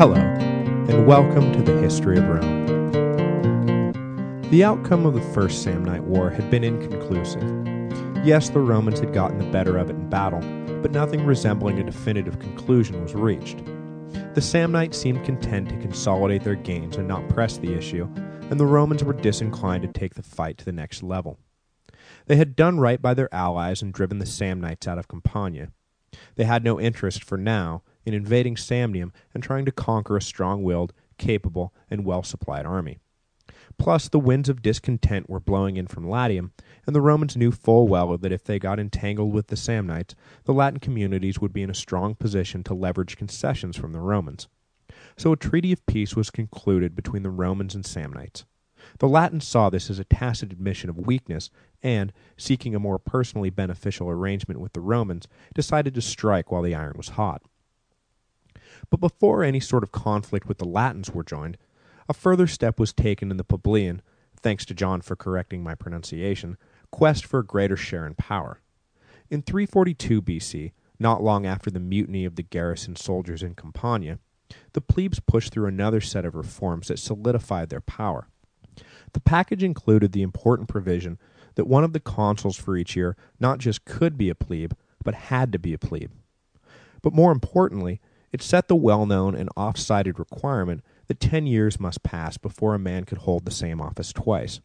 Hello, and welcome to the History of Rome. The outcome of the First Samnite War had been inconclusive. Yes, the Romans had gotten the better of it in battle, but nothing resembling a definitive conclusion was reached. The Samnites seemed content to consolidate their gains and not press the issue, and the Romans were disinclined to take the fight to the next level. They had done right by their allies and driven the Samnites out of Campania. They had no interest for now in invading Samnium and trying to conquer a strong-willed, capable, and well-supplied army. Plus, the winds of discontent were blowing in from Latium, and the Romans knew full well that if they got entangled with the Samnites, the Latin communities would be in a strong position to leverage concessions from the Romans. So a treaty of peace was concluded between the Romans and Samnites. The Latins saw this as a tacit admission of weakness and, seeking a more personally beneficial arrangement with the Romans, decided to strike while the iron was hot. But before any sort of conflict with the Latins were joined, a further step was taken in the plebeian, thanks to John for correcting my pronunciation, quest for a greater share in power. In 342 BC, not long after the mutiny of the garrison soldiers in Campania, the plebes pushed through another set of reforms that solidified their power. The package included the important provision that one of the consuls for each year not just could be a plebe, but had to be a plebe. But more importantly, it set the well-known and oft-cited requirement that ten years must pass before a man could hold the same office twice.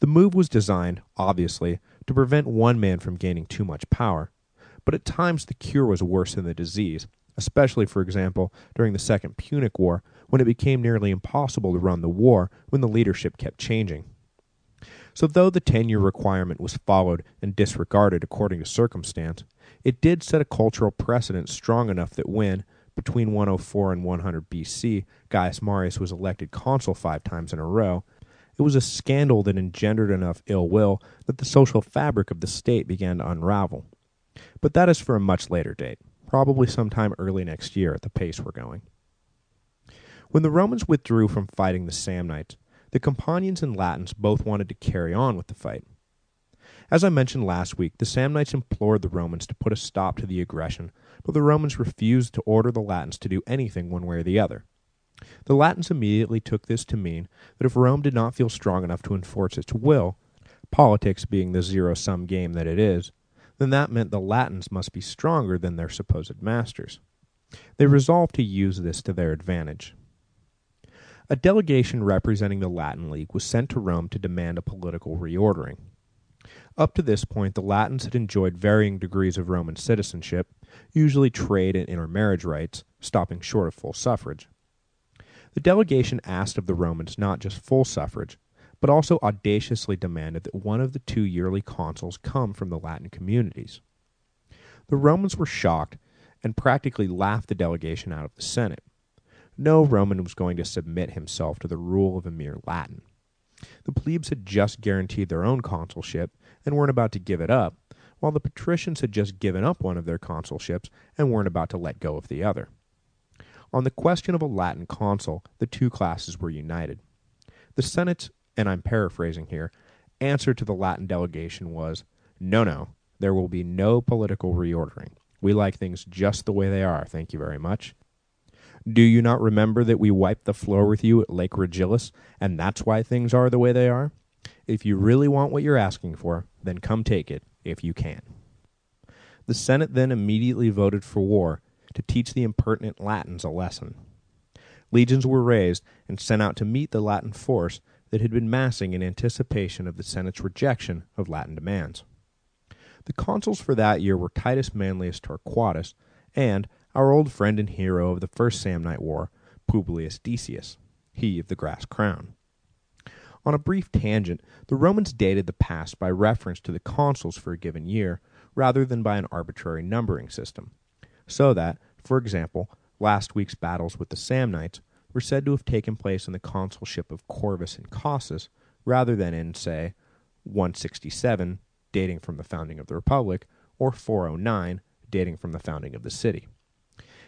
The move was designed, obviously, to prevent one man from gaining too much power, but at times the cure was worse than the disease, especially, for example, during the Second Punic War, when it became nearly impossible to run the war when the leadership kept changing. So though the ten-year requirement was followed and disregarded according to circumstance, it did set a cultural precedent strong enough that when, between 104 and 100 BC, Gaius Marius was elected consul five times in a row, it was a scandal that engendered enough ill will that the social fabric of the state began to unravel. But that is for a much later date, probably sometime early next year at the pace we're going. When the Romans withdrew from fighting the Samnites, the Campanians and Latins both wanted to carry on with the fight. As I mentioned last week, the Samnites implored the Romans to put a stop to the aggression, but the Romans refused to order the Latins to do anything one way or the other. The Latins immediately took this to mean that if Rome did not feel strong enough to enforce its will, politics being the zero-sum game that it is, then that meant the Latins must be stronger than their supposed masters. They resolved to use this to their advantage. A delegation representing the Latin League was sent to Rome to demand a political reordering. Up to this point, the Latins had enjoyed varying degrees of Roman citizenship, usually trade and intermarriage rights, stopping short of full suffrage. The delegation asked of the Romans not just full suffrage, but also audaciously demanded that one of the two yearly consuls come from the Latin communities. The Romans were shocked and practically laughed the delegation out of the Senate. No Roman was going to submit himself to the rule of a mere Latin. The plebes had just guaranteed their own consulship and weren't about to give it up, while the patricians had just given up one of their consulships and weren't about to let go of the other. On the question of a Latin consul, the two classes were united. The Senate's, and I'm paraphrasing here, answer to the Latin delegation was, no, no, there will be no political reordering. We like things just the way they are, thank you very much. Do you not remember that we wiped the floor with you at Lake Regillus, and that's why things are the way they are? If you really want what you're asking for, then come take it, if you can. The Senate then immediately voted for war to teach the impertinent Latins a lesson. Legions were raised and sent out to meet the Latin force that had been massing in anticipation of the Senate's rejection of Latin demands. The consuls for that year were Titus Manlius Torquatus and, our old friend and hero of the First Samnite War, Publius Decius, he of the grass crown. On a brief tangent, the Romans dated the past by reference to the consuls for a given year, rather than by an arbitrary numbering system, so that, for example, last week's battles with the Samnites were said to have taken place in the consulship of Corvus and Cossus, rather than in, say, 167, dating from the founding of the Republic, or 409, dating from the founding of the city.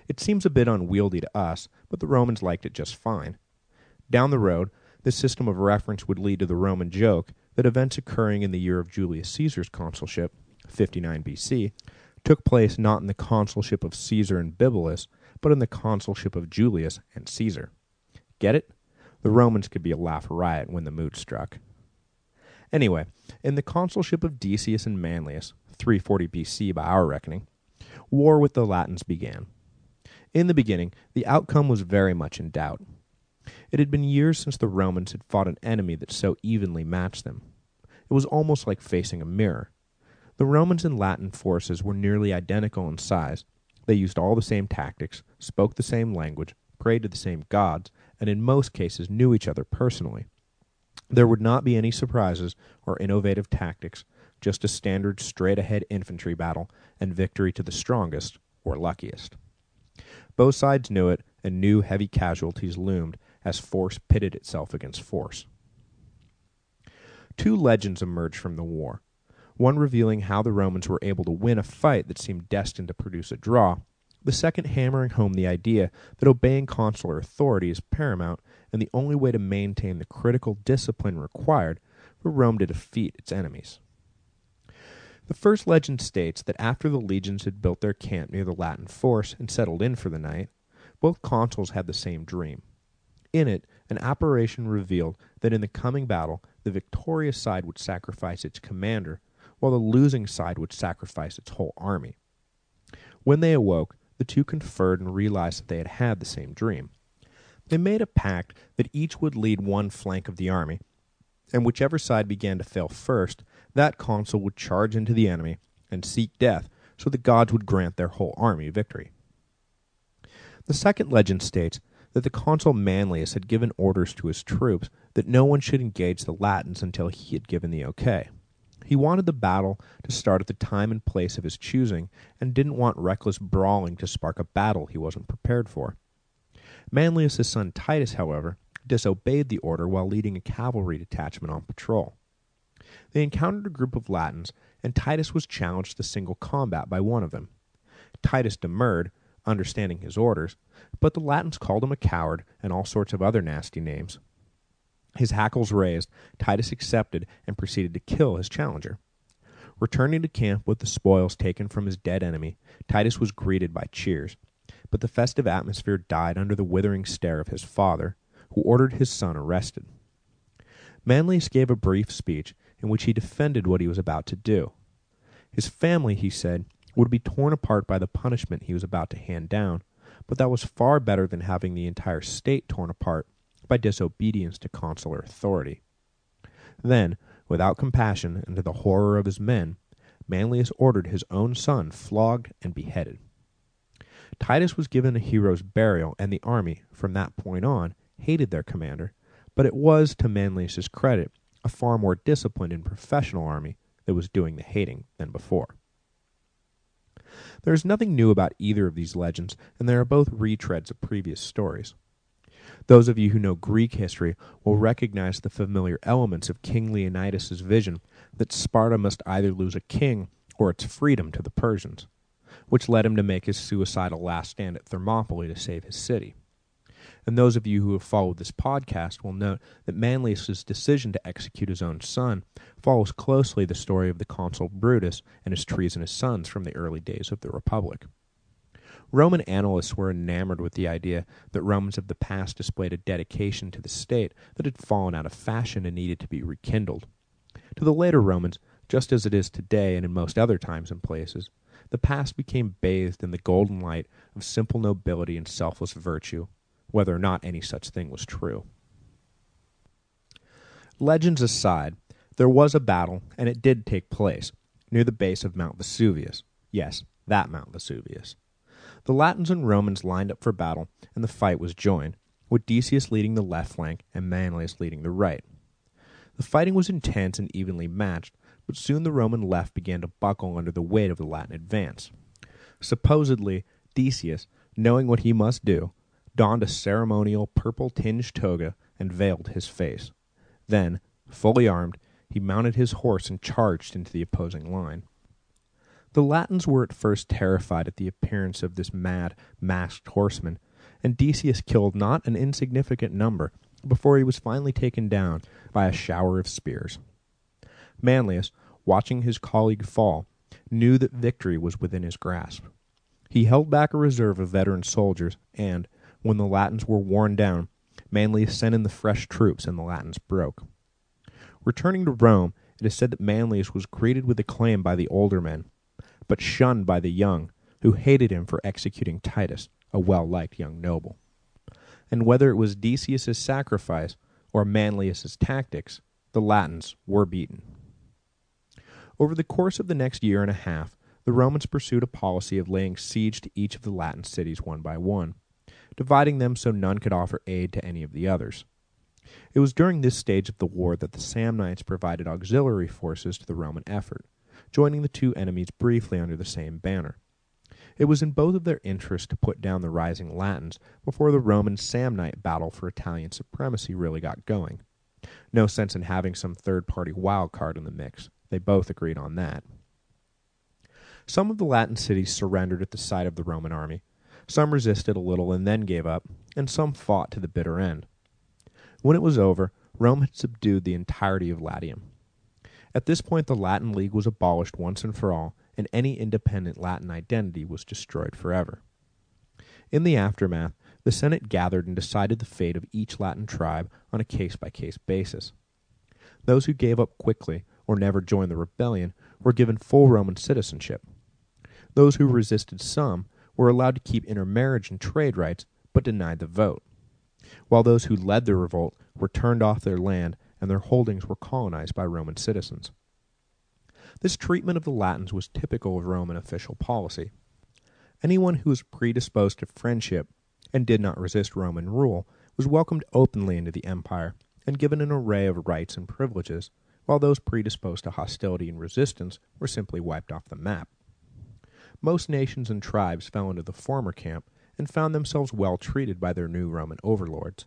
It seems a bit unwieldy to us, but the Romans liked it just fine. Down the road, this system of reference would lead to the Roman joke that events occurring in the year of Julius Caesar's consulship, 59 BC, took place not in the consulship of Caesar and Bibulus, but in the consulship of Julius and Caesar. Get it? The Romans could be a laugh riot when the mood struck. Anyway, in the consulship of Decius and Manlius, 340 BC by our reckoning, war with the Latins began. In the beginning, the outcome was very much in doubt. It had been years since the Romans had fought an enemy that so evenly matched them. It was almost like facing a mirror. The Romans and Latin forces were nearly identical in size. They used all the same tactics, spoke the same language, prayed to the same gods, and in most cases knew each other personally. There would not be any surprises or innovative tactics, just a standard straight-ahead infantry battle and victory to the strongest or luckiest. Both sides knew it, and knew heavy casualties loomed as force pitted itself against force. Two legends emerged from the war, one revealing how the Romans were able to win a fight that seemed destined to produce a draw, the second hammering home the idea that obeying consular authority is paramount and the only way to maintain the critical discipline required for Rome to defeat its enemies. The first legend states that after the legions had built their camp near the Latin force and settled in for the night, both consuls had the same dream. In it, an apparition revealed that in the coming battle, the victorious side would sacrifice its commander, while the losing side would sacrifice its whole army. When they awoke, the two conferred and realized that they had had the same dream. They made a pact that each would lead one flank of the army, and whichever side began to fail first, that consul would charge into the enemy and seek death so the gods would grant their whole army victory. The second legend states that the consul Manlius had given orders to his troops that no one should engage the Latins until he had given the okay. He wanted the battle to start at the time and place of his choosing, and didn't want reckless brawling to spark a battle he wasn't prepared for. Manlius' son Titus, however, disobeyed the order while leading a cavalry detachment on patrol. They encountered a group of Latins, and Titus was challenged to single combat by one of them. Titus demurred, understanding his orders, but the Latins called him a coward and all sorts of other nasty names. His hackles raised, Titus accepted and proceeded to kill his challenger. Returning to camp with the spoils taken from his dead enemy, Titus was greeted by cheers, but the festive atmosphere died under the withering stare of his father, who ordered his son arrested. Manlius gave a brief speech in which he defended what he was about to do. His family, he said, would be torn apart by the punishment he was about to hand down, but that was far better than having the entire state torn apart by disobedience to consular authority. Then, without compassion and to the horror of his men, Manlius ordered his own son flogged and beheaded. Titus was given a hero's burial, and the army, from that point on, hated their commander, but it was, to Manlius's credit, a far more disciplined and professional army that was doing the hating than before. There is nothing new about either of these legends, and they are both retreads of previous stories. Those of you who know Greek history will recognize the familiar elements of King Leonidas' vision that Sparta must either lose a king or its freedom to the Persians, which led him to make his suicidal last stand at Thermopylae to save his city. And those of you who have followed this podcast will note that Manlius's decision to execute his own son follows closely the story of the consul Brutus and his treasonous sons from the early days of the Republic. Roman annalists were enamored with the idea that Romans of the past displayed a dedication to the state that had fallen out of fashion and needed to be rekindled. To the later Romans, just as it is today and in most other times and places, the past became bathed in the golden light of simple nobility and selfless virtue, whether or not any such thing was true. Legends aside, there was a battle, and it did take place, near the base of Mount Vesuvius. Yes, that Mount Vesuvius. The Latins and Romans lined up for battle, and the fight was joined, with Decius leading the left flank and Manlius leading the right. The fighting was intense and evenly matched, but soon the Roman left began to buckle under the weight of the Latin advance. Supposedly, Decius, knowing what he must do, donned a ceremonial purple-tinged toga and veiled his face. Then, fully armed, he mounted his horse and charged into the opposing line. The Latins were at first terrified at the appearance of this mad, masked horseman, and Decius killed not an insignificant number before he was finally taken down by a shower of spears. Manlius, watching his colleague fall, knew that victory was within his grasp. He held back a reserve of veteran soldiers, and, when the Latins were worn down, Manlius sent in the fresh troops and the Latins broke. Returning to Rome, it is said that Manlius was greeted with acclaim by the older men, but shunned by the young, who hated him for executing Titus, a well-liked young noble. And whether it was Decius's sacrifice or Manlius's tactics, the Latins were beaten. Over the course of the next year and a half, the Romans pursued a policy of laying siege to each of the Latin cities one by one, dividing them so none could offer aid to any of the others. It was during this stage of the war that the Samnites provided auxiliary forces to the Roman effort, joining the two enemies briefly under the same banner. It was in both of their interests to put down the rising Latins before the Roman Samnite battle for Italian supremacy really got going. No sense in having some third-party wild card in the mix. They both agreed on that. Some of the Latin cities surrendered at the sight of the Roman army. Some resisted a little and then gave up, and some fought to the bitter end. When it was over, Rome had subdued the entirety of Latium. At this point the Latin League was abolished once and for all, and any independent Latin identity was destroyed forever. In the aftermath, the Senate gathered and decided the fate of each Latin tribe on a case-by-case basis. Those who gave up quickly or never joined the rebellion were given full Roman citizenship. Those who resisted some were allowed to keep intermarriage and trade rights, but denied the vote, while those who led the revolt were turned off their land and their holdings were colonized by Roman citizens. This treatment of the Latins was typical of Roman official policy. Anyone who was predisposed to friendship and did not resist Roman rule was welcomed openly into the empire and given an array of rights and privileges, while those predisposed to hostility and resistance were simply wiped off the map. Most nations and tribes fell into the former camp and found themselves well treated by their new Roman overlords.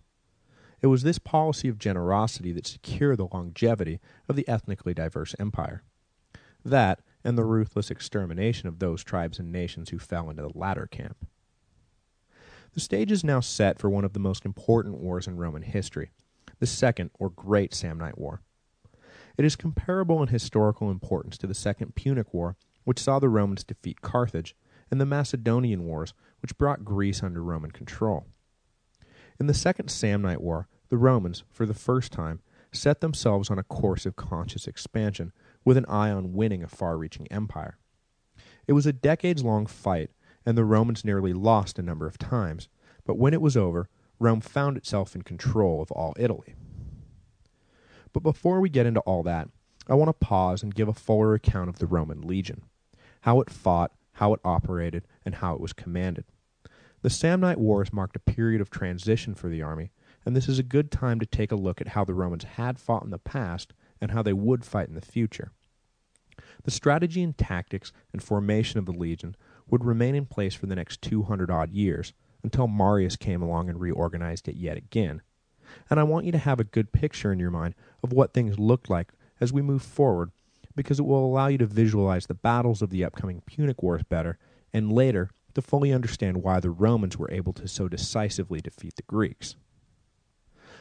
It was this policy of generosity that secured the longevity of the ethnically diverse empire. That, and the ruthless extermination of those tribes and nations who fell into the latter camp. The stage is now set for one of the most important wars in Roman history, the Second or Great Samnite War. It is comparable in historical importance to the Second Punic War, which saw the Romans defeat Carthage, and the Macedonian Wars, which brought Greece under Roman control. In the Second Samnite War, the Romans, for the first time, set themselves on a course of conscious expansion with an eye on winning a far-reaching empire. It was a decades-long fight, and the Romans nearly lost a number of times, but when it was over, Rome found itself in control of all Italy. But before we get into all that, I want to pause and give a fuller account of the Roman legion, how it fought, how it operated, and how it was commanded. The Samnite Wars marked a period of transition for the army, and this is a good time to take a look at how the Romans had fought in the past and how they would fight in the future. The strategy and tactics and formation of the legion would remain in place for the next 200 odd years until Marius came along and reorganized it yet again. And I want you to have a good picture in your mind of what things looked like as we move forward because it will allow you to visualize the battles of the upcoming Punic Wars better and later to fully understand why the Romans were able to so decisively defeat the Greeks.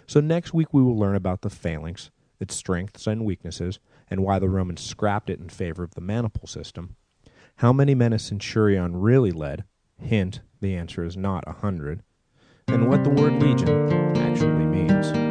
So next week we will learn about the phalanx, its strengths and weaknesses, and why the Romans scrapped it in favor of the maniple system, how many men a centurion really led, hint, the answer is not a hundred, and what the word legion actually means.